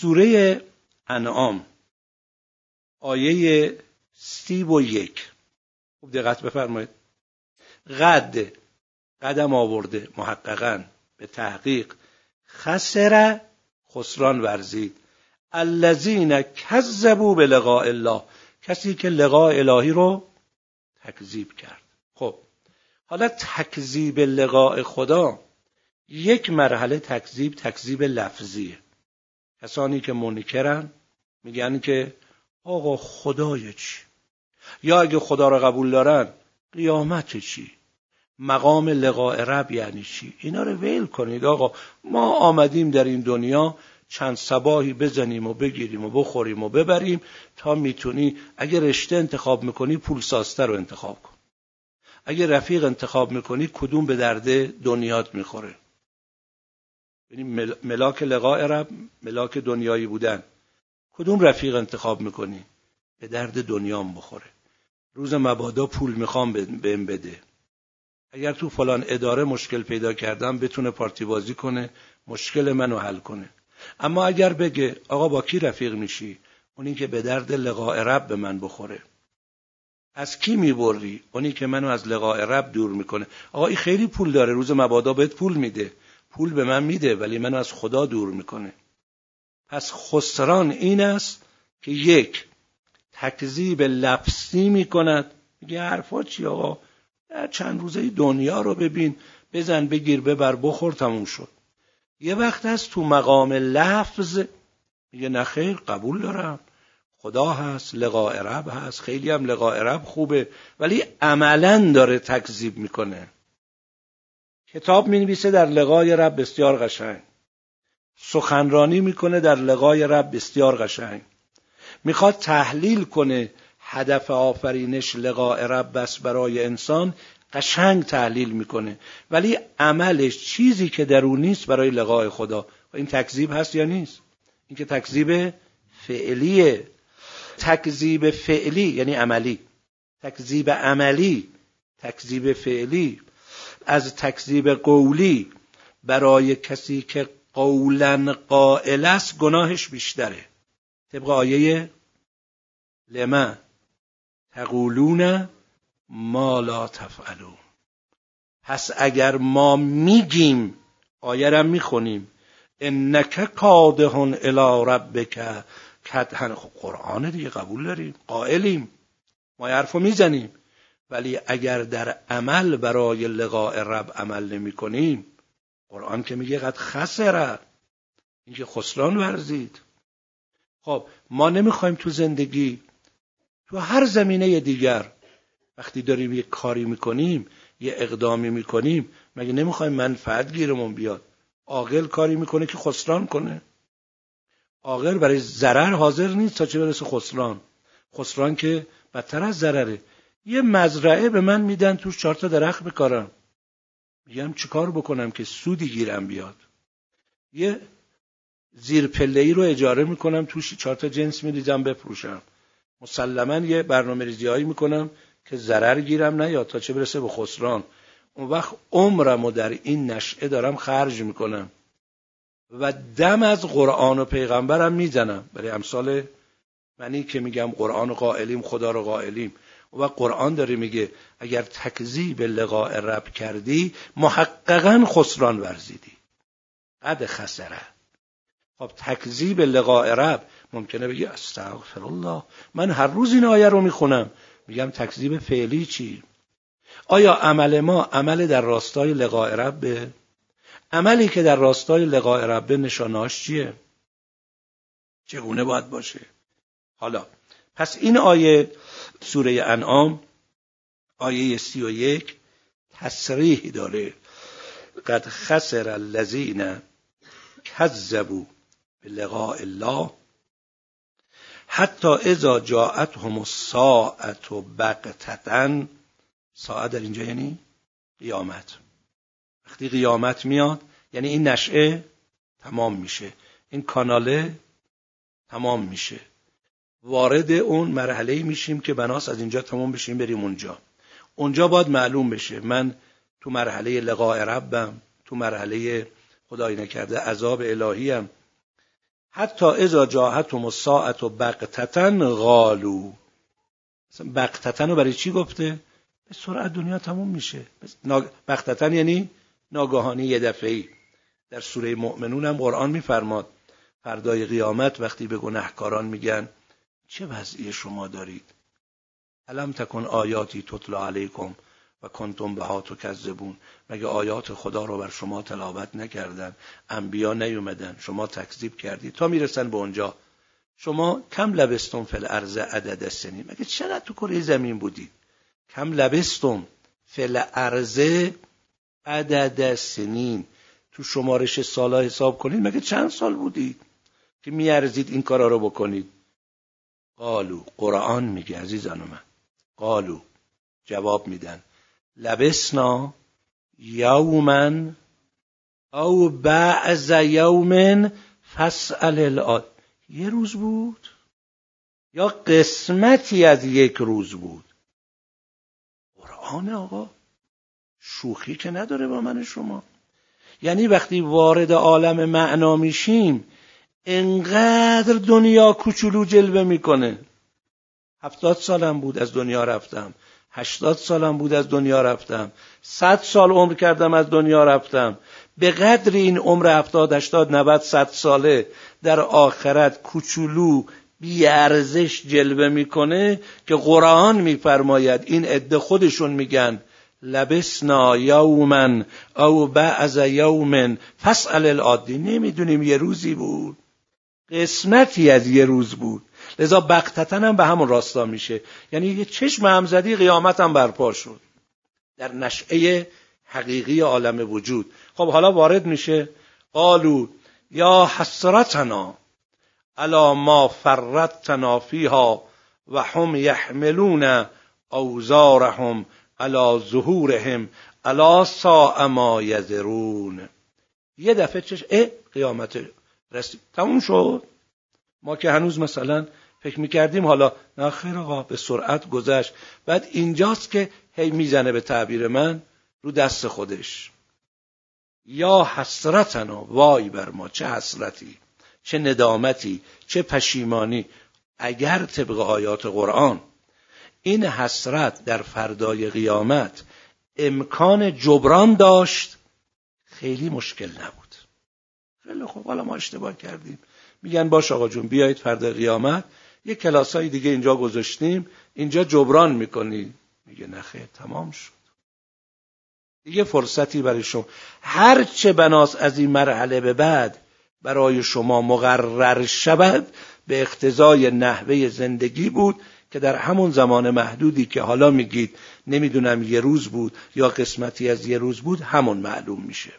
سوره انعام آیه سی و یک. خوب دقت بفرمایید. قد قدم آورده محققا به تحقیق. خسر خسران ورزید. الذین کذبوا به لقاء الله کسی که لقاء الهی رو تکذیب کرد. خب حالا تکذیب لقاء خدا یک مرحله تکذیب تکذیب لفظیه. کسانی که منکرن میگن که آقا خدای چی؟ یا اگه خدا رو قبول دارن قیامت چی؟ مقام لقاء رب یعنی چی؟ اینا رو ویل کنید آقا. ما آمدیم در این دنیا چند سباهی بزنیم و بگیریم و بخوریم و ببریم تا می‌تونی اگه رشته انتخاب می‌کنی پول ساسته رو انتخاب کن. اگه رفیق انتخاب می‌کنی کدوم به درد دنیات می‌خوره؟ یعنی ملاک لقاء رب ملاک دنیایی بودن. کدوم رفیق انتخاب می‌کنی؟ به درد دنیام بخوره. روز مبادا پول می‌خوام بهم بده. اگر تو فلان اداره مشکل پیدا کردم بتونه پارتی بازی کنه مشکل منو حل کنه. اما اگر بگه آقا با کی رفیق میشی؟ اونی که به درد لقاء رب به من بخوره. از کی می‌بری؟ اونی که منو از لقاء رب دور می‌کنه. آقا این خیلی پول داره. روز مبادا بهت پول میده. پول به من میده ولی منو از خدا دور می‌کنه. پس خسران این است که یک تکذیب لفظی می‌کند. میگه حرفا چی آقا؟ در چند روزه دنیا رو ببین بزن بگیر ببر بخور تموم شد. یه وقت هست تو مقام لفظ میگه نخیر قبول دارم. خدا هست لقاء رب هست خیلی هم لقاء رب خوبه ولی عملا داره تکذیب می‌کنه. کتاب می‌نویسه در لقای رب بسیار قشنگ. سخنرانی می‌کنه در لقای رب بسیار قشنگ. می‌خواد تحلیل کنه هدف آفرینش لقاء رب بس برای انسان قشنگ تحلیل می‌کنه. ولی عملش چیزی که در اون نیست برای لقاء خدا. این تکذیب هست یا نیست؟ این که تکذیب فعلیه. تکذیب فعلی یعنی عملی. تکذیب عملی تکذیب فعلی. از تکذیب قولی برای کسی که قولا قائل است گناهش بیشتره. طبق آیه لما تقولون ما لا تفعلون. پس اگر ما میگیم آیه را می‌خونیم انک کادهن الی ربک. کدهن خب قرآن دیگه قبول داریم قائلیم. ما حرفو می‌زنیم. ولی اگر در عمل برای لقاء رب عمل نمی کنیم قرآن که میگه قد خسره اینکه خسران ورزید. خب ما نمی‌خوایم تو زندگی تو هر زمینه دیگر وقتی داریم یه کاری می‌کنیم یه اقدامی می‌کنیم مگه نمی‌خوایم منفعت گیرمون بیاد؟ عاقل کاری می‌کنه که خسران کنه. عاقل برای ضرر حاضر نیست تا چه برسه خسران. خسران که بدتر از ضرره. یه مزرعه به من میدن توش چهار تا درخت بکارم میگم چیکار بکنم که سودی گیرم بیاد؟ یه زیر پله ای رو اجاره می‌کنم توش چهار تا جنس میریزم بفروشم مسلما یه برنامه ریزی هایی می‌کنم که ضرر گیرم نیاد تا چه برسه به خسران. اون وقت عمرم و در این نشعه دارم خرج می‌کنم. و دم از قرآن و پیغمبرم می‌زنم. برای امثال منی که میگم قرآن قائلیم خدا رو قائلیم. و قرآن داره میگه اگر تکذیب لقاء رب کردی محققا خسران ورزیدی. قد خسره خب تکذیب لقاء رب ممکنه بگی استغفر الله من هر روز این آیه رو می‌خونم. میگم تکذیب فعلی چی؟ آیا عمل ما عمل در راستای لقاء رب؟ عملی که در راستای لقاء رب نشاناش چیه؟ چگونه باید باشه؟ حالا پس این آیه سوره انعام آیه سی و یک تصریح داره. قد خسر الذین کذبوا به لقاء الله حتی اذا جاءتهم الساعت و بقتتن ساعت در اینجا یعنی قیامت. وقتی قیامت میاد یعنی این نشعه تمام میشه. این کاناله تمام میشه. وارد اون مرحله میشیم که بناس از اینجا تمام بشیم بریم اونجا. اونجا باید معلوم بشه. من تو مرحله لقاء ربم تو مرحله خدای نکرده عذاب الهیم حتی اذا جاهتهم الساعت و بقتتن غالو بقتتن رو برای چی گفته؟ به سرعت دنیا تموم میشه. بقتتن یعنی ناگاهانی یه دفعی در سوره مؤمنون هم قرآن میفرماد فردای قیامت وقتی به گناهکاران میگن چه وضعی شما دارید؟ علم تکن آیاتی تطلا علیکم و کنتم به تو کذبون مگه آیات خدا رو بر شما تلاوت نکردن؟ انبیا نیومدن. شما تکذیب کردید تا می‌رسن به اونجا. شما کم لبستون فل ارز عدد سنین. مگه چقدر تو کره زمین بودید کم لبستم فل ارزه عدد سنین. تو شمارش سالا حساب کنید. مگه چند سال بودید که میارزید این کارا رو بکنید؟ قالو قرآن میگه عزیزان من. قالو جواب میدن. لبسنا یومن او بعض یوم فسأل الاد یه روز بود؟ یا قسمتی از یک روز بود؟ قرآن آقا شوخی که نداره با من شما. یعنی وقتی وارد عالم معنا میشیم انقدر دنیا کوچولو جلوه می‌کنه. هفتاد سالم بود از دنیا رفتم. هشتاد سالم بود از دنیا رفتم. صد سال عمر کردم از دنیا رفتم. به قدر این عمر هفتاد هشتاد نود صد ساله در آخرت کوچولو بیارزش جلوه می‌کنه که قرآن میفرماید. این عده خودشون میگن لبسنا یومن او بعض یومن فسأل العادی. نمی‌دونیم یه روزی بود. قسمتی از یه روز بود. لذا بقتتن هم به همون راستا میشه. یعنی یه چشم همزدی قیامت هم برپا شد. در نشعه حقیقی عالم وجود. خب حالا وارد میشه. قالو یا حسرتنا الا ما فرتنا فیها و هم یحملون اوزارهم علا ظهورهم علا سا ما یذرون. یه دفعه چش اه قیامت رسید. تموم شد. ما که هنوز مثلا فکر می‌کردیم حالا نه خیر آقا به سرعت گذشت. بعد اینجاست که هی می‌زنه به تعبیر من رو دست خودش. یا حسرتنا وای بر ما چه حسرتی چه ندامتی چه پشیمانی. اگر طبق آیات قرآن این حسرت در فردای قیامت امکان جبران داشت خیلی مشکل نبود. خیلی خوب. حالا ما اشتباه کردیم. میگن باش آقا جون بیایید فردا قیامت. یه کلاس های دیگه اینجا گذاشتیم. اینجا جبران می‌کنی. میگه نخیر تمام شد. دیگه فرصتی برای شما. هر چه بناس از این مرحله به بعد برای شما مقرر شود به اقتضای نحوه زندگی بود که در همون زمان محدودی که حالا میگید نمی‌دونم یه روز بود یا قسمتی از یه روز بود همون معلوم میشه.